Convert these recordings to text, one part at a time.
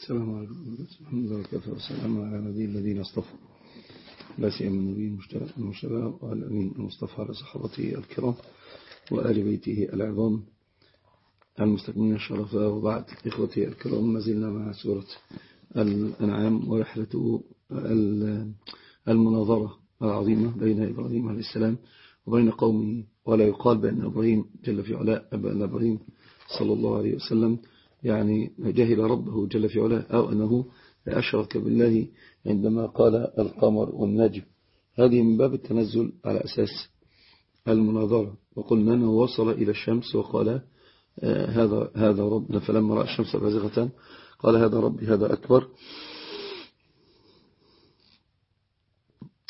السلام عليكم الحمد لله وكفى والسلام على نبي الذين اصطفى. لا سيما النبي المجتبى والأمين المصطفى على صحابته الكرام وآل بيته العظام المستقيمين الشرفاء. وبعد إخوتي الكرام ما زلنا مع سورة الأنعام ورحلة المناظرة العظيمة بين إبراهيم عليه السلام وبين قومه. ولا يقال بأن إبراهيم جل في علاء أبا إبراهيم صلى الله عليه وسلم يعني جهل ربه جل في علاه أو أنه أشرك بالله عندما قال القمر والنجم. هذه من باب التنزل على أساس المناظرة. وقلنا أنه وصل إلى الشمس وقال آه، هذا هذا رب فلما رأى الشمس بازغة قال هذا ربي هذا أكبر.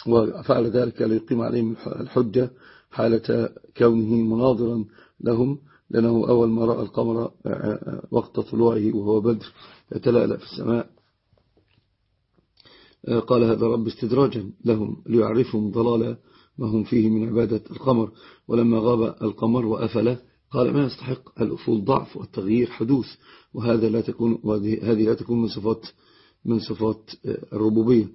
وفعل ذلك ليقيم عليهم الحجة حالة كونه مناظرا لهم. لأنه أول ما رأى القمر آه، آه، وقت طلوعه وهو بدر يتلألأ في السماء. آه، قال هذا رب استدراجا لهم ليعرفهم ضلال ما هم فيه من عبادة القمر. ولما غاب القمر وأفل قال ما يستحق الأفول؟ ضعف والتغيير حدوث. وهذا لا تكون هذه لا تكون من صفات من صفات الربوبية.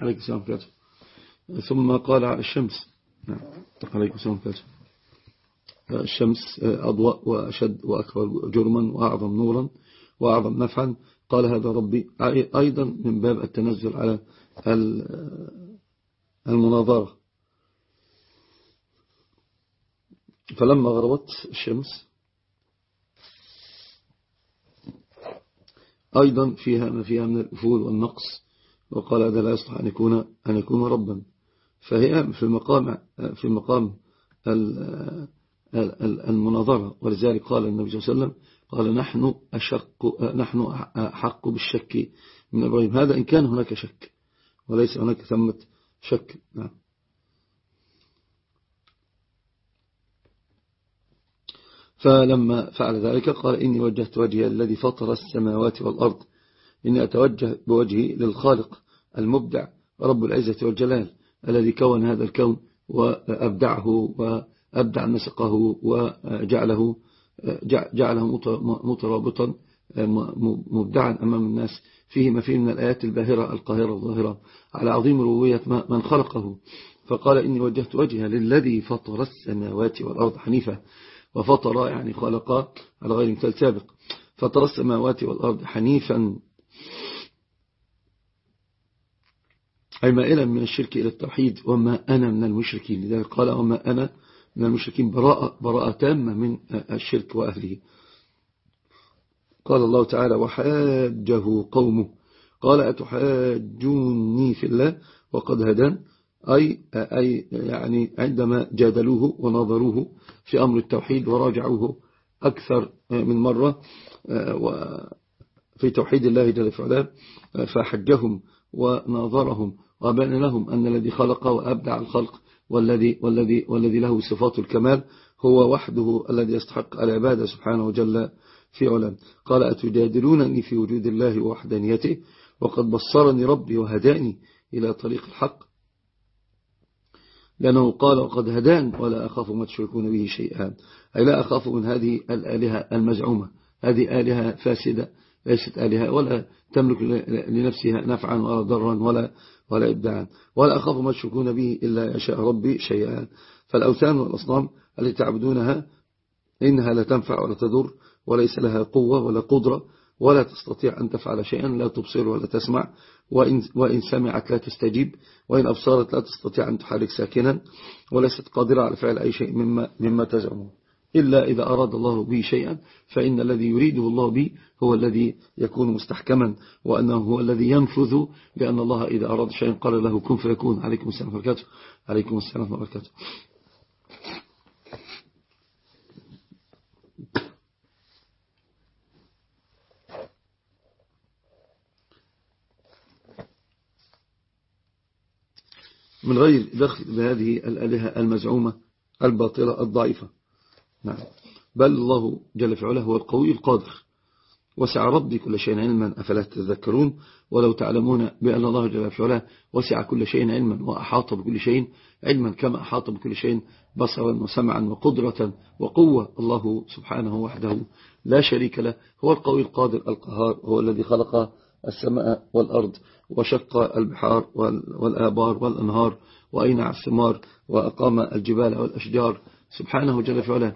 عليك السلام عليكم ثم قال على الشمس. نعم. عليكم السلام عليكم الشمس أضواء وأشد وأكبر جرما وأعظم نورا وأعظم نفعا. قال هذا ربي. أيضا من باب التنزل على المناظرة. فلما غربت الشمس أيضا فيها ما فيها من الأفول والنقص. وقال هذا لا يصلح أن يكون, أن يكون ربا. فهي في المقام, في مقام المناظرة. ولذلك قال النبي صلى الله عليه وسلم قال نحن أشق نحن أحق بالشك من إبراهيم هذا إن كان هناك شك وليس هناك ثمة شك. نعم. فلما فعل ذلك قال إني وجهت وجهي الذي فطر السماوات والأرض إني أتوجه بوجهي للخالق. المبدع رب العزة والجلال الذي كون هذا الكون وأبدعه وأبدع نسقه وجعله جعله مترابطا مبدعا أمام الناس. فيه ما فيه من الآيات الباهرة القاهرة الظاهرة. على عظيم روية من خلقه. فقال إني وجهت وجهي للذي فطر السماوات والأرض حنيفة. وفطر يعني خلق على غير مثال سابق. فطر السماوات والأرض حنيفا. أي مائلا من الشرك إلى التوحيد وما أنا من المشركين. لذلك قال وما أنا من المشركين. براءة, براءة تامة من الشرك وأهله. قال الله تعالى وحاجه قومه. قال أتحاجوني في الله؟ وقد هدان. أي, أي يعني عندما جادلوه ونظروه في أمر التوحيد وراجعوه أكثر من مرة في توحيد الله جل وعلا فحجهم وناظرهم. وبين لهم أن الذي خلق وأبدع الخلق والذي, والذي, والذي له صفات الكمال هو وحده الذي يستحق العبادة سبحانه وجل في علم قال أتجادلونني في وجود الله وحدانيته؟ وقد بصرني ربي وهداني إلى طريق الحق. لأنه قال وقد هدان ولا أخاف ما تشركون به شيئا. أي لا أخاف من هذه الآلهة المزعومة هذه آلهة فاسدة. ليست آلهة ولا تملك لنفسها نفعا ولا ضرا ولا ولا إبداعا. ولا أخاف ما تشركون به إلا يشاء ربي شيئا. فالأوثان والأصنام التي تعبدونها إنها لا تنفع ولا تضر وليس لها قوة ولا قدرة ولا تستطيع أن تفعل شيئا لا تبصر ولا تسمع وإن, وإن سمعت لا تستجيب وإن أبصرت لا تستطيع أن تحرك ساكنا وليست قادرة على فعل أي شيء مما, مما تزعمون. إلا إذا أراد الله به شيئا فإن الذي يريده الله به هو الذي يكون مستحكما وأنه هو الذي ينفذ لأن الله إذا أراد شيئا قال له كن فيكون. عليكم السلام وبركاته. عليكم السلام وبركاته. من غير دخل بهذه الآلهة المزعومة الباطلة الضعيفة. نعم. بل الله جل في علاه هو القوي القادر. وسع ربي كل شيء علما. أفلا تذكرون؟ ولو تعلمون بأن الله جل وعلا وسع كل شيء علما وأحاط بكل شيء علما كما أحاط بكل شيء بصرا وسمعا وقدرة وقوة. الله سبحانه وحده لا شريك له. هو القوي القادر القهار. هو الذي خلق السماء والأرض وشق البحار والآبار والأنهار وأينع الثمار وأقام الجبال والأشجار سبحانه جل وعلا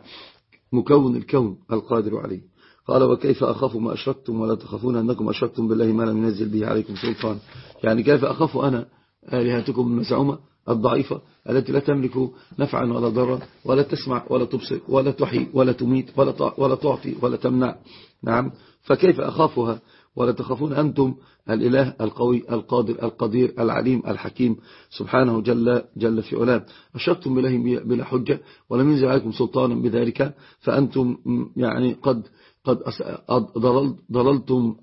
مكون الكون القادر عليه. قال وكيف أخاف ما أشركتم ولا تخافون أنكم أشركتم بالله ما لم ينزل به عليكم سلطان. يعني كيف أخاف أنا آلهتكم المزعومة الضعيفة التي لا تملك نفعا ولا ضرا ولا تسمع ولا تبصر ولا تحيي ولا تميت ولا ولا تعطي ولا تمنع. نعم. فكيف أخافها؟ ولا تخافون أنتم الإله القوي القادر القدير العليم الحكيم. سبحانه جل, جل في علام أشركتم بالله بلا حجة ولم ينزل عليكم سلطانا بذلك. فأنتم يعني قد قد ضللتم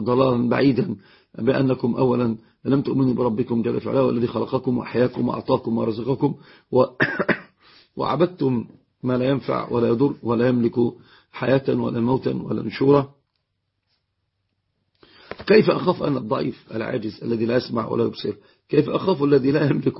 ضلالا بعيدا بأنكم أولا لم تؤمنوا بربكم جل في علاه والذي خلقكم وأحياكم وأعطاكم ورزقكم وعبدتم ما لا ينفع ولا يضر ولا يملك حياة ولا موتا ولا نشورا. كيف أخاف أن الضعيف العاجز الذي لا يسمع ولا يبصر؟ كيف أخاف الذي لا يملك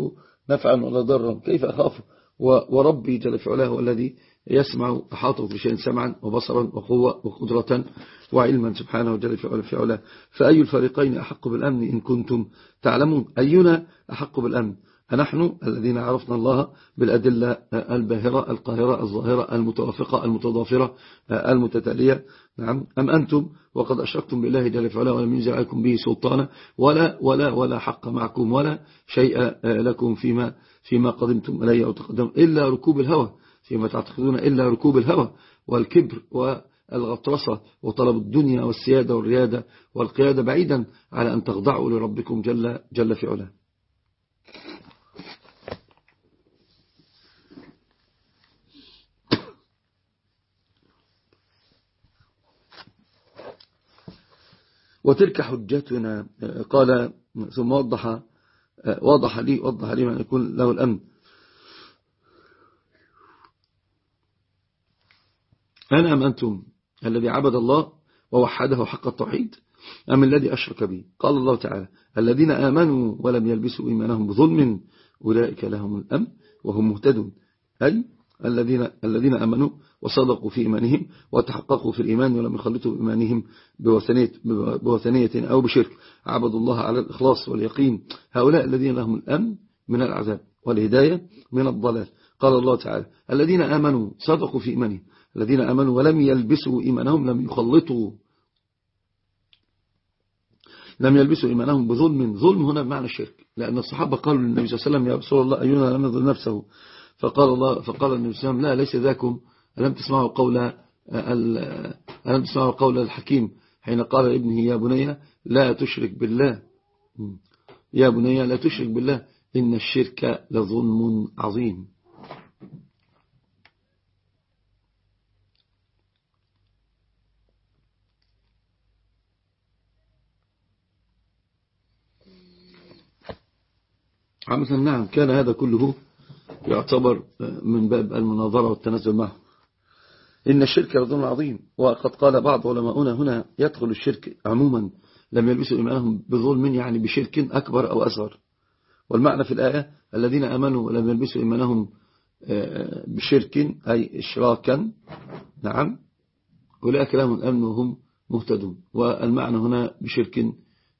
نفعا ولا ضرا؟ كيف أخاف وربي جل في علاه الذي يسمع أحاطه بشيء سمعا وبصرا وقوة وقدرة وعلما سبحانه جل في علاه فأي الفريقين أحق بالأمن إن كنتم تعلمون؟ أينا أحق بالأمن؟ فنحن الذين عرفنا الله بالأدلة الباهرة القاهرة الظاهرة المتوافقة المتضافرة المتتالية. نعم. أم أنتم وقد أشركتم بالله جل في علاه ولم ينزل عليكم به سلطانا ولا ولا ولا حق معكم ولا شيء لكم فيما فيما قدمتم إليه أو تقدم إلا ركوب الهوى فيما تعتقدون إلا ركوب الهوى والكبر والغطرسة وطلب الدنيا والسيادة والريادة والقيادة بعيدا على أن تخضعوا لربكم جل, جل في علاه. وتلك حجتنا. قال ثم وضح وضح لي وضح لي من يكون له الأمن. أنا أم أنتم الذي عبد الله ووحده حق التوحيد؟ أم الذي أشرك به قال الله تعالى الذين آمنوا ولم يلبسوا إيمانهم بظلم أولئك لهم الأمن وهم مهتدون. أي الذين الذين آمنوا وصدقوا في إيمانهم وتحققوا في الإيمان ولم يخلطوا بإيمانهم بوثنية, بوثنية أو بشرك. عبدوا الله على الإخلاص واليقين. هؤلاء الذين لهم الأمن من العذاب والهداية من الضلال. قال الله تعالى الذين آمنوا صدقوا في إيمانهم. الذين آمنوا ولم يلبسوا إيمانهم لم يخلطوا لم يلبسوا إيمانهم بظلم. ظلم هنا بمعنى الشرك. لأن الصحابة قالوا للنبي صلى الله عليه وسلم يا رسول الله أينا لم يظلم نفسه؟ فقال الله فقال النبي صلى الله عليه وسلم لا ليس ذاكم. ألم تسمعوا قول ألم تسمعوا قول الحكيم حين قال لابنه يا بني لا تشرك بالله. يا بني لا تشرك بالله. إن الشرك لظلم عظيم. عامة نعم كان هذا كله يعتبر من باب المناظرة والتنزل معه. إن الشرك لظلم عظيم وقد قال بعض علماؤنا هنا يدخل الشرك عموما لم يلبسوا إيمانهم بظلم يعني بشرك أكبر أو أصغر. والمعنى في الآية الذين أمنوا ولم يلبسوا إيمانهم آه، بشرك أي إشراكا. نعم. أولئك لهم الأمن وهم مهتدون. والمعنى هنا بشرك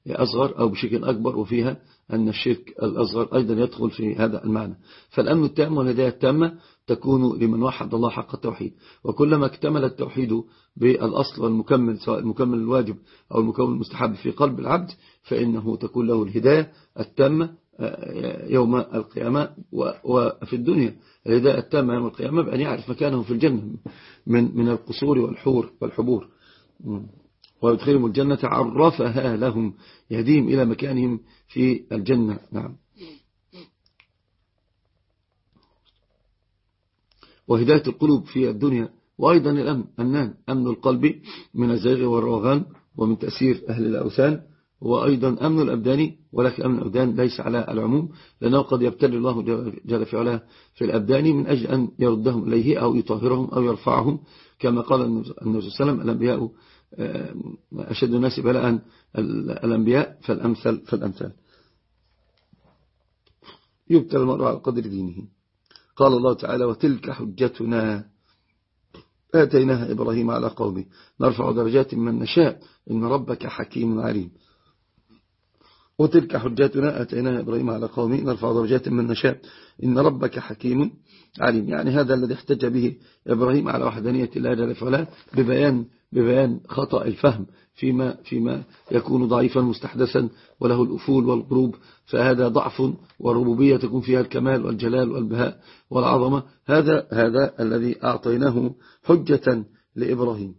أصغر أو بشرك أكبر وفيها أن الشرك الأصغر أيضا يدخل في هذا المعنى. فالأمن التام والهداية التامة تكون لمن وحد الله حق التوحيد. وكلما اكتمل التوحيد بالأصل والمكمل سواء المكمل الواجب أو المكمل المستحب في قلب العبد فإنه تكون له الهداية التامة آه، يوم القيامة وفي الدنيا. الهداية التامة يوم القيامة بأن يعرف مكانه في الجنة من من القصور والحور والحبور. ويدخلهم الجنة عرفها لهم يهديهم إلى مكانهم في الجنة. نعم. وهداية القلوب في الدنيا وأيضا الأمن أمنان أمن القلب من الزيغ والروغان ومن تأثير أهل الأوثان وأيضا أمن الأبدان ولكن أمن الأبدان ليس على العموم لأنه قد يبتلي الله جل في علاه في الأبدان من أجل أن يردهم إليه أو يطهرهم أو يرفعهم كما قال النبي صلى الله عليه وسلم الأنبياء أشد الناس بلاء الأنبياء فالأمثل فالأمثال. يبتل المرء على قدر دينه. قال الله تعالى وتلك حجتنا. آتيناها إبراهيم على قومه. نرفع درجات من نشاء. إن ربك حكيم عليم. وتلك حجاتنا أتيناها إبراهيم على قومه. نرفع درجات من نشاء. إن ربك حكيم عليم. يعني هذا الذي احتج به إبراهيم على وحدانية الله جل وعلا ببيان ببيان خطأ الفهم فيما فيما يكون ضعيفا مستحدثا وله الأفول والقروب فهذا ضعف والربوبية تكون فيها الكمال والجلال والبهاء والعظمة. هذا هذا الذي أعطيناه حجة لإبراهيم.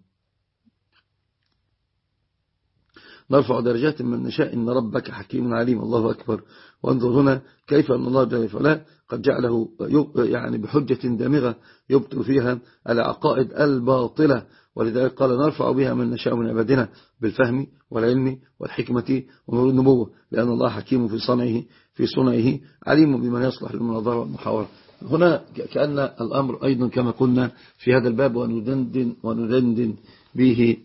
نرفع درجات من نشاء إن ربك حكيم عليم. الله أكبر. وانظر هنا كيف أن الله جل وعلا قد جعله يعني بحجة دامغة يبطل فيها العقائد الباطلة. ولذلك قال نرفع بها من نشاء من عبادنا بالفهم والعلم والحكمة ونور النبوة لأن الله حكيم في صنعه في صنعه عليم بمن يصلح للمناظرة والمحاورة. هنا كأن الأمر أيضا كما قلنا في هذا الباب وندندن, وندندن به.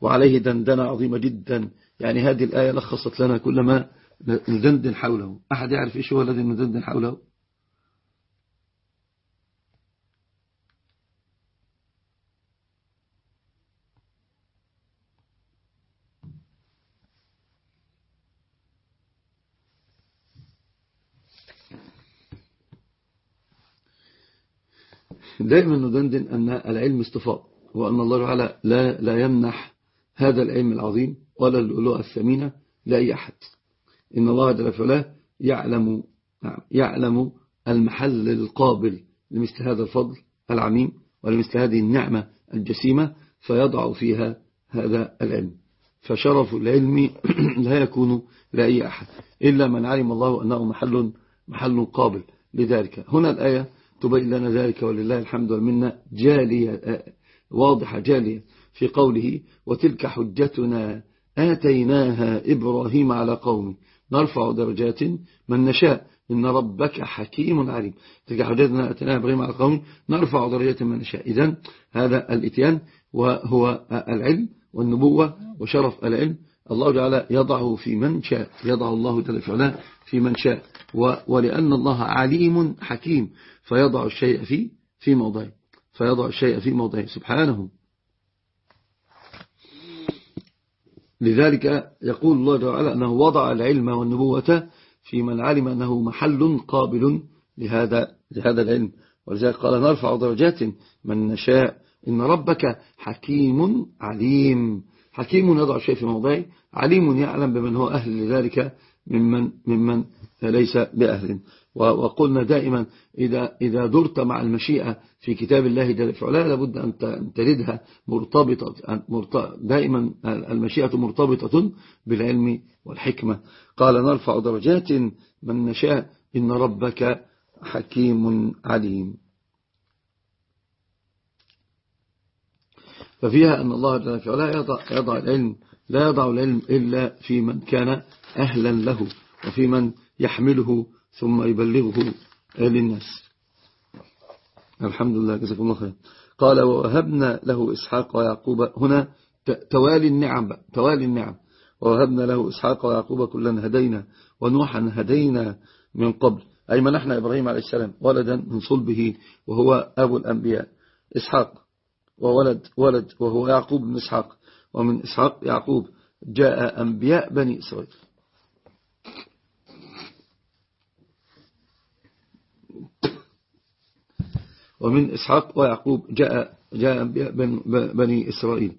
وعليه دندنة عظيمة جدا. يعني هذه الآية لخصت لنا كل ما ندندن حوله. أحد يعرف إيش هو الذي ندندن حوله؟ دائما ندندن أن العلم استفاء وأن الله تعالى لا, لا يمنح هذا العلم العظيم. ولا اللؤلؤة الثمينة لأي أحد. إن الله جل وعلا يعلم يعلم المحل القابل لمثل هذا الفضل العميم ولمثل هذه النعمة الجسيمة فيضع فيها هذا العلم. فشرف العلم لا يكون لأي أحد إلا من علم الله أنه محل محل قابل لذلك. هنا الآية تبين لنا ذلك ولله الحمد والمنة جالية واضحة جالية في قوله وتلك حجتنا آتيناها إبراهيم على قومه. نرفع درجات من نشاء. إن ربك حكيم عليم. تلك حجتنا آتيناها إبراهيم على قومه. نرفع درجات من نشاء. إذن هذا الإتيان وهو العلم والنبوة وشرف العلم. الله تعالى يضعه في من شاء. يضع الله جل في من شاء. ولأن الله عليم حكيم. فيضع الشيء في في موضعه. فيضع الشيء في موضعه. سبحانه. لذلك يقول الله تعالى أنه وضع العلم والنبوة في من علم أنه محل قابل لهذا, لهذا العلم. ولذلك قال نرفع درجات من نشاء. إن ربك حكيم عليم. حكيم يضع الشيء في موضعه عليم يعلم بمن هو أهل لذلك ممن, ممن ليس بأهل. وقلنا دائما إذا, إذا درت مع المشيئة في كتاب الله جل وعلا لابد أن تردها مرتبطة دائما المشيئة مرتبطة بالعلم والحكمة. قال نرفع درجات من نشاء إن ربك حكيم عليم. ففيها أن الله جل وعلا يضع, يضع العلم لا يضع العلم إلا في من كان أهلا له وفي من يحمله ثم يبلغه للناس الحمد لله جزاكم الله خير. قال ووهبنا له إسحاق ويعقوب هنا توالي النعم توالي النعم. ووهبنا له إسحاق ويعقوب كلا هدينا ونوحا هدينا من قبل. أي منحنا إبراهيم عليه السلام؟ ولدا من صلبه وهو أبو الأنبياء. إسحاق وولد ولد وهو يعقوب بن إسحاق. ومن إسحاق يعقوب جاء أنبياء بني إسرائيل. ومن إسحاق ويعقوب جاء جاء بني إسرائيل.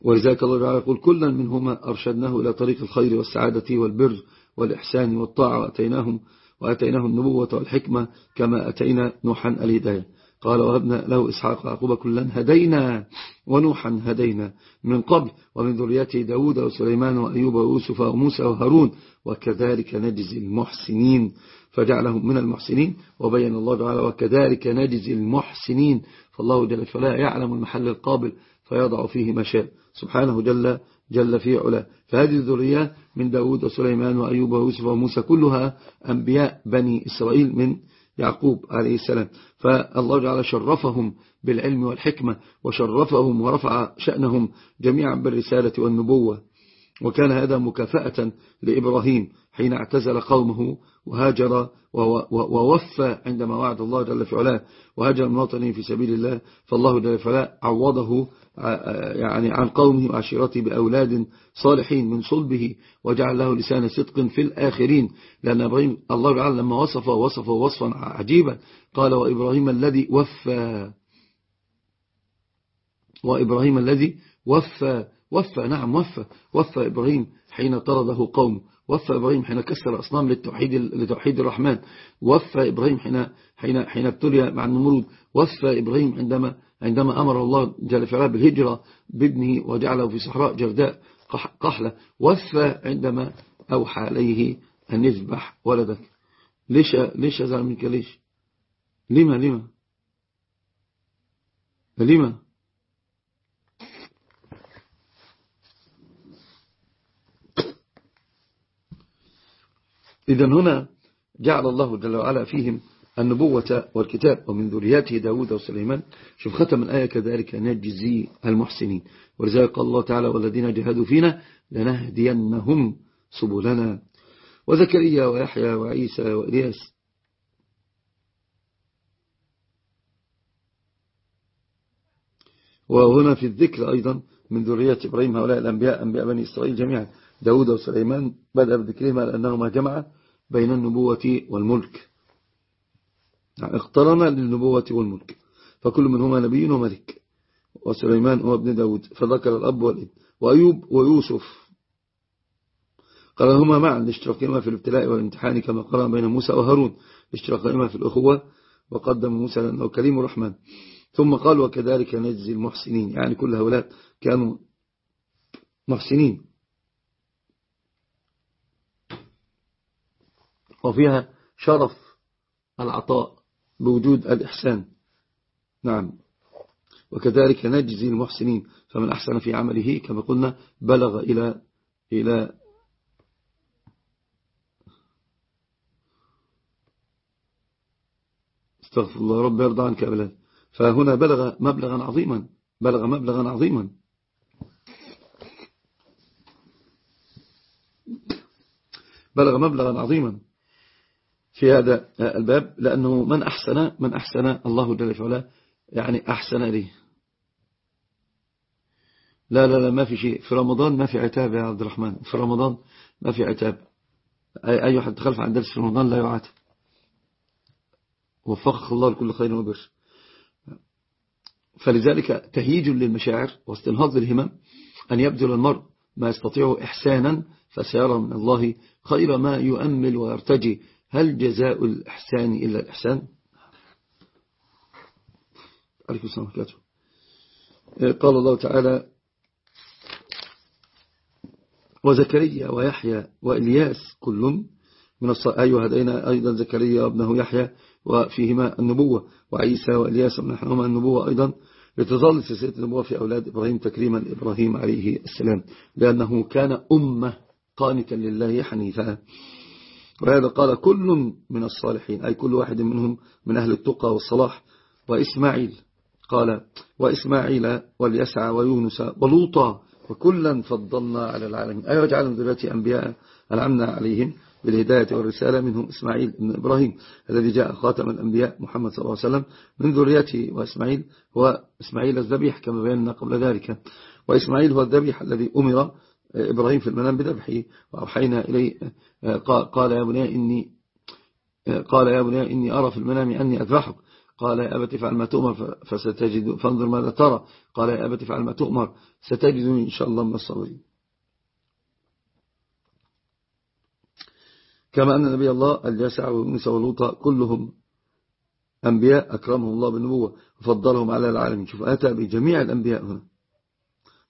ولذلك الله تعالى يقول كلا منهما أرشدناه إلى طريق الخير والسعادة والبر والإحسان والطاعة وأتيناهم وأتيناه النبوة والحكمة كما أتينا نوحا الهداية. قال وهبنا له إسحاق ويعقوب كلا هدينا ونوحا هدينا من قبل ومن ذريته داود وسليمان وأيوب ويوسف وموسى وهارون وكذلك نجزي المحسنين فجعلهم من المحسنين وبين الله تعالى وكذلك نجزي المحسنين فالله جل وعلا يعلم المحل القابل فيضع فيه ما شاء سبحانه جل جل في علا فهذه الذرية من داود وسليمان وأيوب ويوسف وموسى كلها أنبياء بني إسرائيل من يعقوب عليه السلام. فالله جعل شرفهم بالعلم والحكمة وشرفهم ورفع شأنهم جميعا بالرسالة والنبوة. وكان هذا مكافأة لإبراهيم حين اعتزل قومه وهاجر ووفى عندما وعد الله جل في علاه. وهاجر من وطنه في سبيل الله فالله جل في علاه عوضه يعني عن قومه وعشيرته بأولاد صالحين من صلبه وجعل له لسان صدق في الآخرين. لأن إبراهيم الله جعل لما وصفه وصفه وصفا عجيبا. قال وإبراهيم الذي وفى وإبراهيم الذي وفى وفى نعم وفى. وفى إبراهيم حين طرده قومه. وفى إبراهيم حين كسر أصنام للتوحيد, لتوحيد الرحمن. وفى إبراهيم حين, حين, حين ابتلي مع النمرود. وفى إبراهيم عندما, عندما أمر الله جل في بالهجرة بابنه وجعله في صحراء جرداء قحلة. وفى عندما أوحى عليه أن يذبح ولدك. ليش ليش أزعل منك؟ ليش؟ لما لما؟ لما؟ إذا هنا جعل الله جل وعلا فيهم النبوة والكتاب ومن ذرياته داود وسليمان. شوف ختم الآية كذلك نجزي المحسنين. ولذلك قال الله تعالى والذين جهدوا فينا لنهدينهم سبلنا. وزكريا ويحيى وعيسى وإلياس. وهنا في الذكر أيضا من ذرية إبراهيم هؤلاء الأنبياء أنبياء بني إسرائيل جميعا. داود وسليمان بدأ بذكرهما لأنهما جمع بين النبوة والملك. يعني اقترن للنبوة والملك فكل منهما نبي وملك وسليمان هو ابن داود فذكر الأب والابن وأيوب ويوسف. قال هما معا لاشتراكهما في الابتلاء والامتحان كما قرأ بين موسى وهارون لاشتراكهما في الأخوة وقدم موسى لأنه كريم الرحمن. ثم قال وكذلك نجزي المحسنين يعني كل هؤلاء كانوا محسنين. وفيها شرف العطاء بوجود الإحسان. نعم. وكذلك نجزي المحسنين فمن أحسن في عمله كما قلنا بلغ إلى إلى استغفر الله رب يرضى عنك أبلا فهنا بلغ مبلغا عظيما بلغ مبلغا عظيما. بلغ مبلغا عظيما. في هذا الباب لأنه من أحسن من أحسن الله جل وعلا يعني أحسن لي لا لا لا ما في شيء. في رمضان ما في عتاب يا عبد الرحمن. في رمضان ما في عتاب. أي أحد تخلف عن درس في رمضان لا يعاتب. وفقه الله لكل خير وبر. فلذلك تهيج للمشاعر واستنهاض للهمم أن يبذل المرء ما يستطيع إحسانا فسيرى من الله خير ما يؤمل ويرتجي. هل جزاء الإحسان إلا الإحسان؟ عليكم قال الله تعالى وزكريا ويحيى وإلياس كل من الصلاة أيها هدينا أيضا زكريا وابنه يحيى وفيهما النبوة وعيسى وإلياس منحهما النبوة أيضا لتظل سلسلة النبوة في أولاد إبراهيم تكريما لإبراهيم عليه السلام لأنه كان أمة قانتا لله حنيفا. وهذا قال كل من الصالحين أي كل واحد منهم من أهل التقى والصلاح وإسماعيل. قال وإسماعيل واليسع ويونس ولوطا وكلا فضلنا على العالمين. أي وجعل من ذرية أنبياء أنعمنا عليهم بالهداية والرسالة منهم إسماعيل بن إبراهيم الذي جاء خاتم الأنبياء محمد صلى الله عليه وسلم من ذريته وإسماعيل هو إسماعيل الذبيح كما بينا قبل ذلك. وإسماعيل هو الذبيح الذي أمر إبراهيم في المنام بذبحه وأوحينا إليه قال يا بني إني قال يا بني إني أرى في المنام أني أذبحك. قال يا أبت فعل ما تؤمر فستجد فانظر ماذا ترى. قال يا أبت فعل ما تؤمر ستجدني إن شاء الله من الصابرين. كما أن نبي الله الجاسع وموسى ولوطا كلهم أنبياء أكرمهم الله بالنبوة وفضلهم على العالمين. شوف أتى بجميع الأنبياء هنا.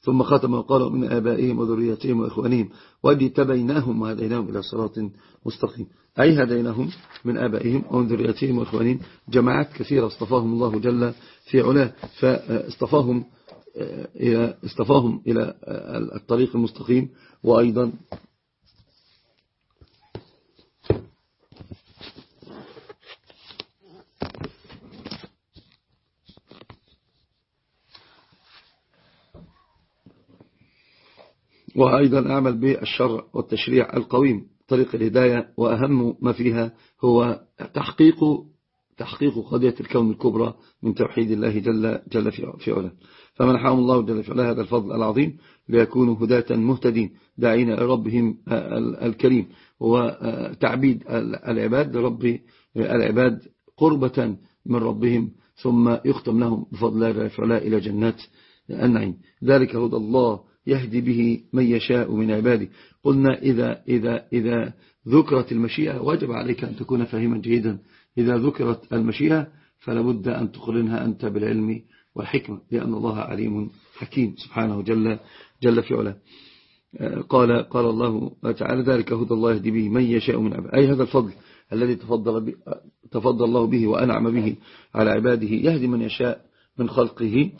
ثم ختم وقال من آبائهم وذريتهم وإخوانهم واجتبيناهم وهديناهم إلى صراط مستقيم. أي هديناهم من آبائهم ومن ذريتهم وإخوانهم. جماعات كثيرة اصطفاهم الله جل في علاه. فاصطفاهم إلى اصطفاهم إلى الطريق المستقيم. وأيضا وأيضا أعمل بالشرع والتشريع القويم. طريق الهداية وأهم ما فيها هو تحقيق تحقيق قضية الكون الكبرى من توحيد الله جل, جل في علا فمنحهم الله جل في علا هذا الفضل العظيم ليكونوا هداة مهتدين داعين لربهم الكريم. وتعبيد العباد لرب العباد قربة من ربهم ثم يختم لهم بفضل الله جل إلى جنات النعيم. ذلك هدى الله يهدي به من يشاء من عباده. قلنا إذا, إذا, إذا ذكرت المشيئة وجب عليك أن تكون فاهما جيدا. إذا ذكرت المشيئة فلا بد أن تقرنها أنت بالعلم والحكمة لأن الله عليم حكيم. سبحانه جل, جل في علاه. قال, قال الله تعالى ذلك هدى الله يهدي به من يشاء من عباده. أي هذا الفضل الذي تفضل, تفضل الله به وأنعم به على عباده يهدي من يشاء من خلقه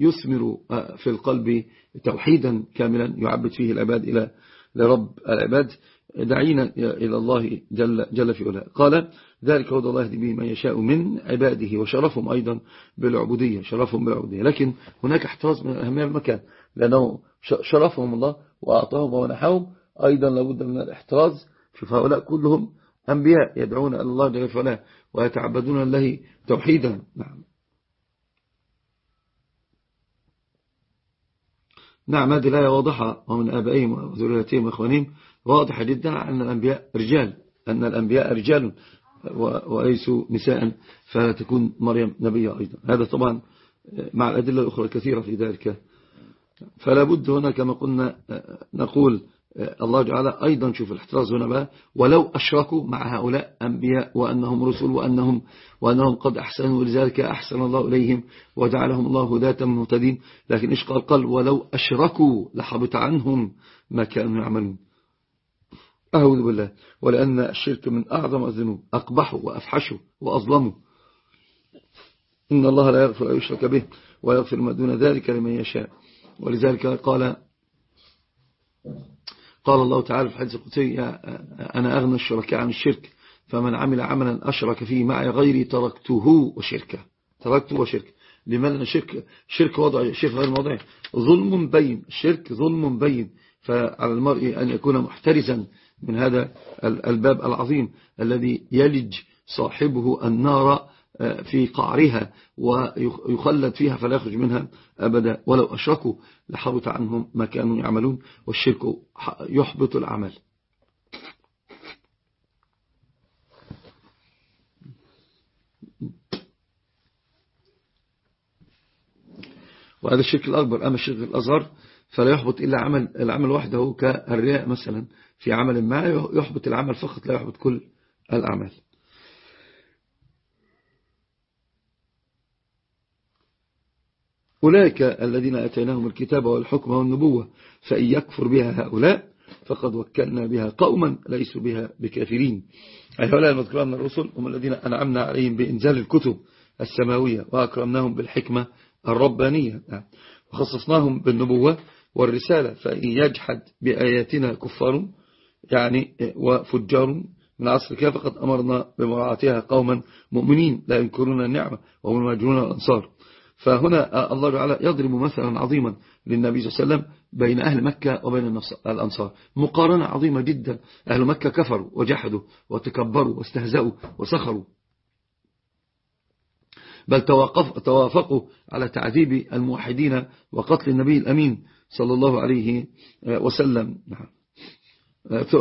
ويثمر في القلب توحيدا كاملا يعبد فيه العباد إلى لرب العباد. دعينا إلى الله جل, جل في علاه. قال ذلك هو الله يهدي به من يشاء من عباده وشرفهم أيضا بالعبودية شرفهم بالعبودية. لكن هناك احتراز من أهمية المكان لأنه شرفهم الله وأعطاهم ونحاهم أيضا لابد من الاحتراز شوف هؤلاء كلهم. أنبياء يدعون الله جل في علاه ويتعبدون الله توحيدا. نعم. نعم هذه الآية واضحة ومن آبائهم وذريتهم وإخوانهم. واضحة جدا أن الأنبياء رجال أن الأنبياء رجال وليسوا نساء فلا تكون مريم نبية أيضا. هذا طبعا مع الأدلة الأخرى الكثيرة في ذلك. فلا بد هنا كما قلنا نقول الله تعالى أيضا شوف الاحتراز هنا بقى ولو أشركوا مع هؤلاء أنبياء وأنهم رسل وأنهم, وأنهم قد أحسنوا ولذلك أحسن الله إليهم وجعلهم الله هداة مهتدين. لكن إيش قال قال ولو أشركوا لحبط عنهم ما كانوا يعملون. أعوذ بالله. ولأن الشرك من أعظم الذنوب. أقبحه وأفحشه وأظلمه إن الله لا يغفر أن يشرك به ويغفر ما دون ذلك لمن يشاء. ولذلك قال قال الله تعالى في حديث القدسي أنا أغنى الشركاء عن الشرك فمن عمل عملا أشرك فيه معي غيري تركته وشركه. تركته وشركه لماذا؟ الشرك شرك وضع شرك غير وضعي ظلم بين الشرك ظلم بين. فعلى المرء أن يكون محترزا من هذا الباب العظيم الذي يلج صاحبه النار في قعرها ويخلد فيها فلا يخرج منها أبدا. ولو أشركوا لحبط عنهم ما كانوا يعملون. والشرك يحبط العمل. وهذا الشرك الأكبر. أما الشرك الأصغر فلا يحبط إلا عمل العمل وحده كالرياء مثلا. في عمل ما يحبط العمل فقط لا يحبط كل الأعمال. أولئك الذين أتيناهم الكتاب والحكم والنبوة فإن يكفر بها هؤلاء فقد وكلنا بها قوما ليسوا بها بكافرين. أي هؤلاء المذكرون من الرسل هم الذين أنعمنا عليهم بإنزال الكتب السماوية وأكرمناهم بالحكمة الربانية. وخصصناهم بالنبوة والرسالة فإن يجحد بآياتنا كفار يعني وفجار من عصر كيف فقد أمرنا بمراعاتها قوما مؤمنين لا ينكرون النعمة وهم المجرون الأنصار فهنا الله تعالى يضرب مثلا عظيما للنبي صلى الله عليه وسلم بين أهل مكة وبين الأنصار. مقارنة عظيمة جدا. أهل مكة كفروا وجحدوا وتكبروا واستهزأوا وسخروا. بل توافقوا على تعذيب الموحدين وقتل النبي الأمين صلى الله عليه وسلم. نعم.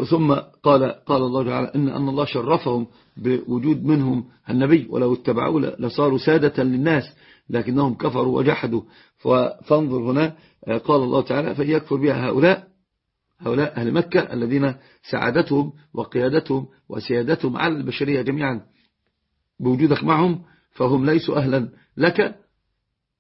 ثم قال قال الله تعالى إن أن الله شرفهم بوجود منهم النبي ولو اتبعوا لصاروا سادة للناس لكنهم كفروا وجحدوا. فانظر هنا قال الله تعالى فيكفر بها هؤلاء هؤلاء أهل مكة الذين سعادتهم وقيادتهم وسيادتهم على البشرية جميعا. بوجودك معهم فهم ليسوا أهلا لك.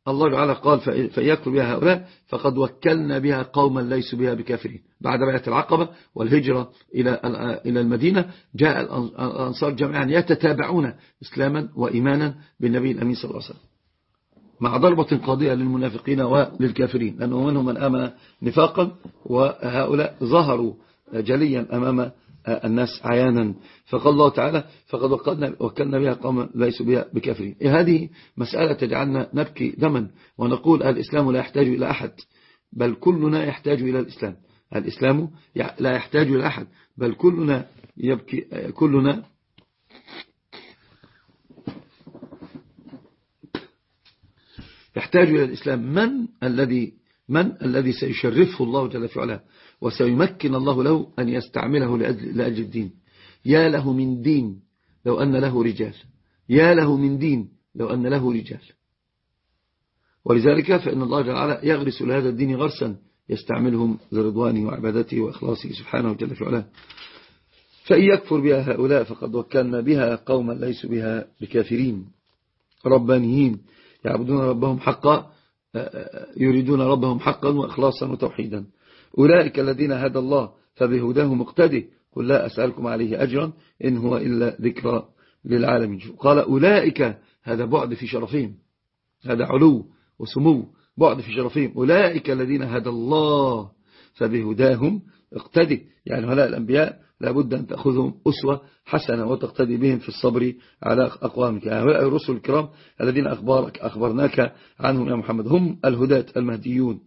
الله تعالى قال فيكفر بها هؤلاء فقد وكلنا بها قوما ليسوا بها بكافرين. بعد بيعة العقبة والهجرة إلى إلى المدينة جاء الأنصار جميعا يتتابعون إسلاما وإيمانا بالنبي الأمين صلى الله عليه وسلم. مع ضربة قاضية للمنافقين وللكافرين لأنه منهم من آمن نفاقا وهؤلاء ظهروا جليا أمام الناس عيانا. فقال الله تعالى فقد وكلنا بها قوما ليسوا بها بكافرين. هذه مسألة تجعلنا نبكي دما ونقول الإسلام لا يحتاج إلى أحد بل كلنا يحتاج إلى الإسلام. الإسلام لا يحتاج إلى أحد بل كلنا يبكي كلنا يحتاج إلى الإسلام. من الذي من الذي سيشرفه الله جل في علاه وسيمكن الله له أن يستعمله لأجل الدين؟ يا له من دين لو أن له رجال. يا له من دين لو أن له رجال. ولذلك فإن الله جل وعلا يغرس لهذا الدين غرسا يستعملهم لرضوانه وعبادته وإخلاصه سبحانه وجل في علاه. فإن يكفر بها هؤلاء فقد وكلنا بها قوما ليسوا بها بكافرين. ربانيين. يعبدون ربهم حقا يريدون ربهم حقا وإخلاصا وتوحيدا. أولئك الذين هدى الله فبهداه مقتدي قل لا أسألكم عليه أجرا إن هو إلا ذكرى للعالمين. قال أولئك هذا بعد في شرفهم. هذا علو وسمو بعد في شرفهم. أولئك الذين هدى الله فبهداهم اقتدي يعني هؤلاء الأنبياء لابد أن تأخذهم أسوة حسنة وتقتدي بهم في الصبر على أقوامك. هؤلاء الرسل الكرام الذين أخبارك أخبرناك عنهم يا محمد هم الهداة المهديون.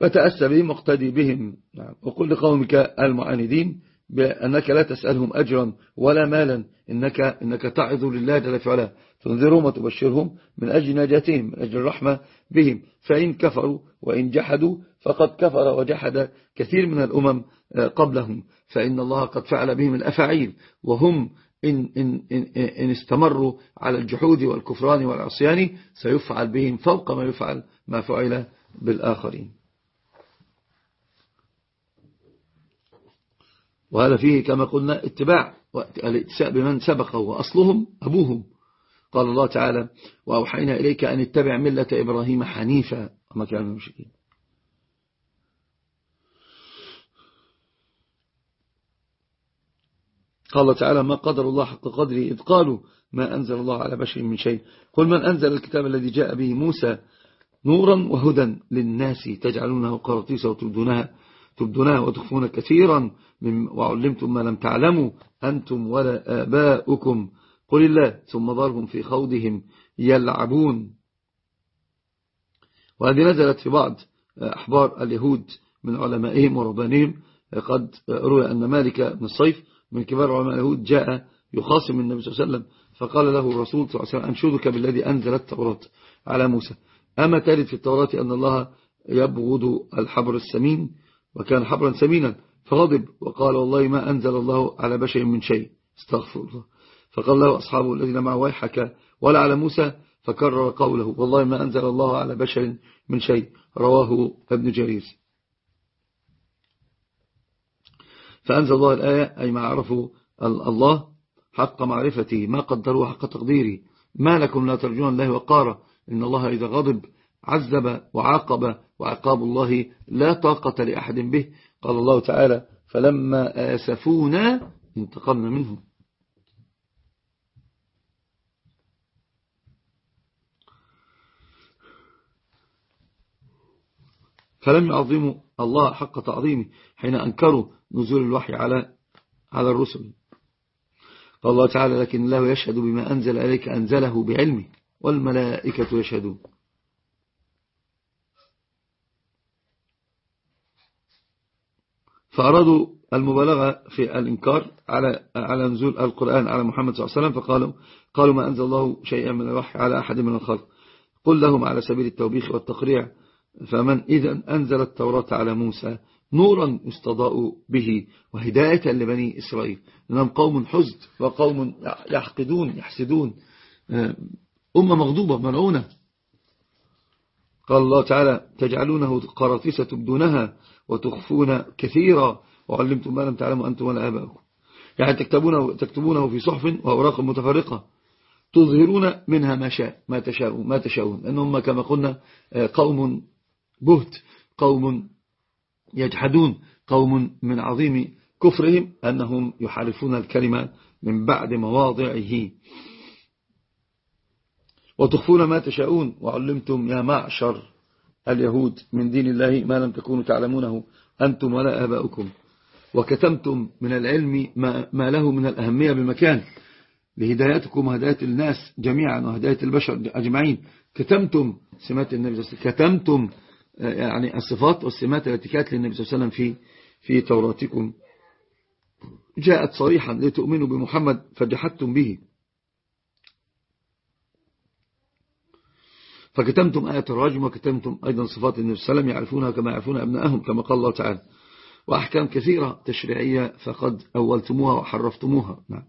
فتأسى بهم واقتدي بهم. نعم. وقل لقومك المعاندين بأنك لا تسألهم أجرا ولا مالا. إنك, إنك تعظ لله جل فعلا تنذرهم وتبشرهم من أجل نجاتهم من أجل الرحمة بهم. فإن كفروا وإن جحدوا فقد كفر وجحد كثير من الأمم آه، قبلهم. فإن الله قد فعل بهم الأفعيل وهم إن, إن, إن, إن استمروا على الجحود والكفران والعصيان سيفعل بهم فوق ما يفعل ما فعل بالآخرين. وهذا فيه كما قلنا اتباع الاتساء بمن سبقه وأصلهم أبوهم. قال الله تعالى وأوحينا إليك أن اتبع ملة إبراهيم حنيفا. وما كان المشركين. قال تعالى ما قدر الله حق قدره إذ قالوا ما أنزل الله على بشر من شيء. قل من أنزل الكتاب الذي جاء به موسى نورا وهدى للناس تجعلونه قرطيس وتبدونها تبدونها وتخفون كثيرا وعلمتم ما لم تعلموا أنتم ولا آباؤكم. قل الله ثم ضرهم في خوضهم يلعبون. وهذه نزلت في بعض أحبار اليهود من علمائهم وربانهم قد روي أن مالك بن الصيف من كبار علماء اليهود جاء يخاصم النبي صلى الله عليه وسلم فقال له الرسول صلى الله عليه وسلم أنشدك بالذي أنزل التوراة على موسى. أما ترد في التوراة أن الله يبغض الحبر السمين وكان حبرا سمينا فغضب وقال والله ما أنزل الله على بشر من شيء. استغفر الله. فقال له أصحابه الذين معه ويحك ولا على موسى فكرر قوله والله ما أنزل الله على بشر من شيء. رواه ابن جرير. فأنزل الله الآية أي ما عرفوا الله حق معرفته ما قدروا حق تقديره ما لكم لا ترجون الله وقارا. إن الله إذا غضب عذب وعاقب وعقاب الله لا طاقة لأحد به. قال الله تعالى فلما آسفونا انتقمنا منهم. فلم يعظموا الله حق تعظيمه حين أنكروا نزول الوحي على على الرسل. قال الله تعالى لكن الله يشهد بما أنزل عليك أنزله بعلمه والملائكة يشهدون. فأرادوا المبالغة في الإنكار على على نزول القرآن على محمد صلى الله عليه وسلم فقالوا قالوا ما أنزل الله شيئا من الوحي على أحد من الخلق. قل لهم على سبيل التوبيخ والتقريع فمن إذا أنزل التوراة على موسى نورا يستضاء به وهداية لبني إسرائيل. لأنهم قوم حزد وقوم يحقدون يحسدون. أمة مغضوبة ملعونة قال الله تعالى تجعلونه قراطيس تبدونها وتخفون كثيرا. وعلمتم ما لم تعلموا أنتم ولا آباؤكم. يعني تكتبونه, تكتبونه في صحف وأوراق متفرقة. تظهرون منها ما شاء ما تشاءون ما تشاءون. أنهم كما قلنا قوم بهت قوم يجحدون قوم من عظيم كفرهم أنهم يحارفون الكلمة من بعد مواضعه. وتخفون ما تشاءون وعلمتم يا معشر اليهود من دين الله ما لم تكونوا تعلمونه أنتم ولا آباؤكم. وكتمتم من العلم ما, ما له من الأهمية بمكان لهدايتكم وهداية الناس جميعا وهداية البشر أجمعين. كتمتم سمات النبي كتمتم يعني الصفات والسمات التي كانت للنبي صلى الله عليه وسلم في في توراتكم. جاءت صريحا لتؤمنوا بمحمد فجحدتم به. فكتمتم آية الرجم وكتمتم أيضا صفات النبي صلى الله عليه وسلم يعرفونها كما يعرفون أبنائهم كما قال الله تعالى وأحكام كثيرة تشريعية فقد أولتموها وحرفتموها. نعم.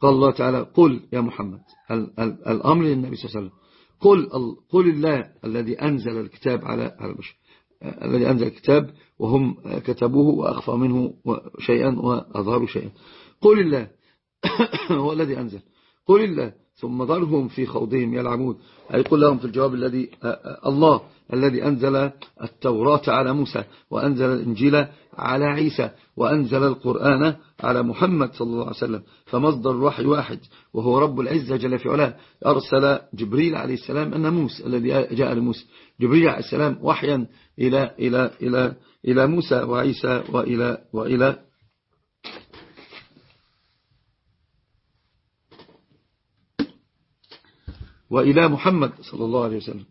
قال الله تعالى قل يا محمد. الأمر للنبي صلى الله عليه وسلم. قل, قل الله الذي أنزل الكتاب على البشر. الذي أنزل الكتاب وهم كتبوه وأخفى منه شيئا وأظهروا شيئا. قل الله هو الذي أنزل. قل الله ثم ضرهم في خوضهم يلعبون. أي قل لهم في الجواب الذي الله الذي أنزل التوراة على موسى وأنزل الإنجيل على عيسى وأنزل القرآن على محمد صلى الله عليه وسلم. فمصدر الوحي واحد وهو رب العزة جل في علاه. أرسل جبريل عليه السلام الناموس الذي جاء لموسى. جبريل عليه السلام وحيا إلى, إلى, إلى, إلى موسى وعيسى وإلى, وإلى وإلى محمد صلى الله عليه وسلم.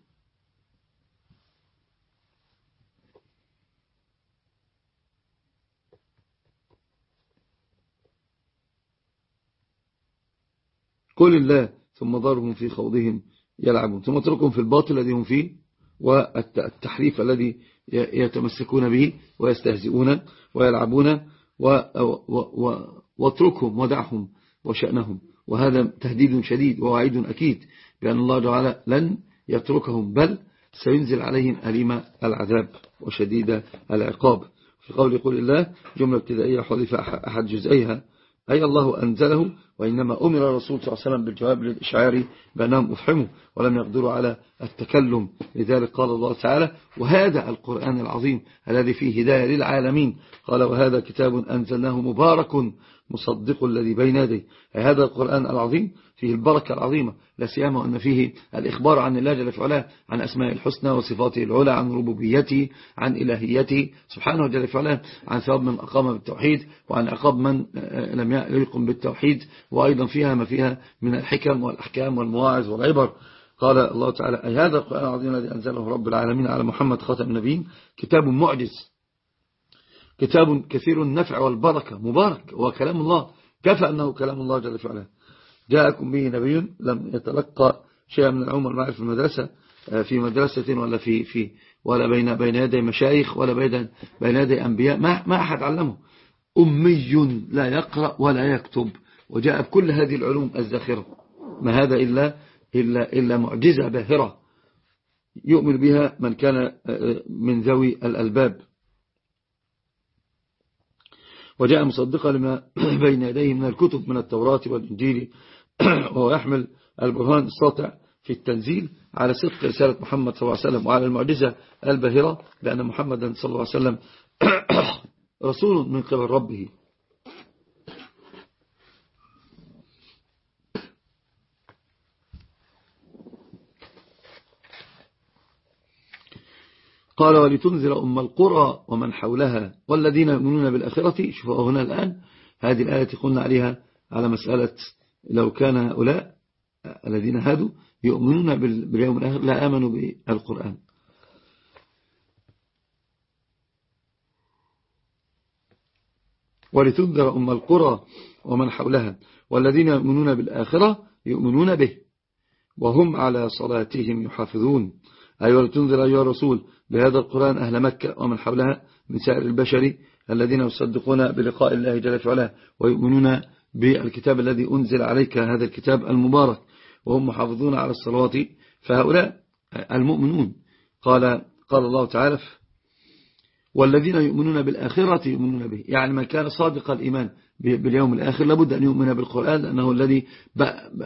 قل الله ثم ضربهم في خوضهم يلعبون ثم اتركهم في الباطل الذي هم فيه والتحريف الذي يتمسكون به ويستهزئون ويلعبون واتركهم ودعهم وشأنهم. وهذا تهديد شديد ووعيد أكيد. بأن الله تعالى لن يتركهم بل سينزل عليهم أليم العذاب وشديد العقاب. في قول يقول الله جملة ابتدائية حذف أحد جزئيها أي الله أنزله وإنما أمر الرسول صلى الله عليه وسلم بالجواب للإشعار بأنهم أفحموا ولم يقدروا على التكلم. لذلك قال الله تعالى وهذا القرآن العظيم الذي فيه هداية للعالمين قال وهذا كتاب أنزلناه مبارك مصدق الذي بين يديه هذا القرآن العظيم فيه البركة العظيمة لا سيما أن فيه الإخبار عن الله جل في عن أسماء الحسنى وصفاته العلى عن ربوبيته عن إلهيته سبحانه جل في عن ثواب من أقام بالتوحيد وعن عقاب من لم يقم بالتوحيد وأيضا فيها ما فيها من الحكم والأحكام والمواعظ والعبر. قال الله تعالى أي هذا القرآن العظيم الذي أنزله رب العالمين على محمد خاتم النبيين؟ كتاب معجز. كتاب كثير النفع والبركة. مبارك. هو كلام الله. كفى أنه كلام الله جل وعلا جاءكم به نبي لم يتلقى شيئا من العلم والمعرفة في المدرسة آه، في مدرسة ولا في في ولا بين بين يدي مشايخ ولا بين بين يدي أنبياء. ما ما أحد علمه. أمي لا يقرأ ولا يكتب. وجاء بكل هذه العلوم الزاخرة ما هذا إلا إلا إلا معجزة باهرة يؤمن بها من كان من ذوي الألباب. وجاء مصدقا لما بين يديه من الكتب من التوراة والإنجيل. وهو يحمل البرهان الساطع في التنزيل على صدق رسالة محمد صلى الله عليه وسلم وعلى المعجزة الباهرة بأن محمدا صلى الله عليه وسلم رسول من قبل ربه. قال ولتنذر أم القرى ومن حولها والذين يؤمنون بالآخرة. شوفوا هنا الآن هذه الآية قلنا عليها على مسألة لو كان هؤلاء الذين هادوا يؤمنون باليوم الآخر لا آمنوا بالقرآن. ولتنذر أم القرى ومن حولها والذين يؤمنون بالآخرة يؤمنون به وهم على صلاتهم يحافظون. أيها لتنذر أيها الرسول بهذا القرآن أهل مكة ومن حولها من سائر البشر الذين يصدقون بلقاء الله جل وعلا ويؤمنون بالكتاب الذي أنزل عليك هذا الكتاب المبارك وهم محافظون على الصلوات. فهؤلاء المؤمنون قال قال الله تعالى والذين يؤمنون بالآخرة يؤمنون به. يعني من كان صادق الإيمان باليوم الآخر لابد أن يؤمن بالقرآن لأنه الذي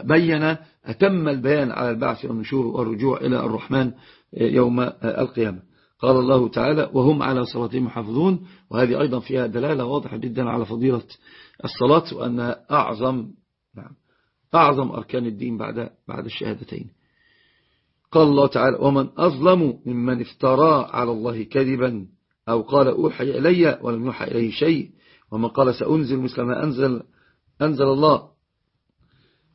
بين أتم البيان على البعث والنشور والرجوع إلى الرحمن. يوم القيامة. قال الله تعالى وهم على صلاتهم محافظون وهذه أيضا فيها دلالة واضحة جدا على فضيلة الصلاة وأنها أعظم نعم أعظم أركان الدين بعد بعد الشهادتين. قال الله تعالى ومن أظلم ممن افترى على الله كذبا أو قال أوحي إلي ولم يوحى إليه شيء. ومن قال سأنزل مثل ما أنزل, أنزل الله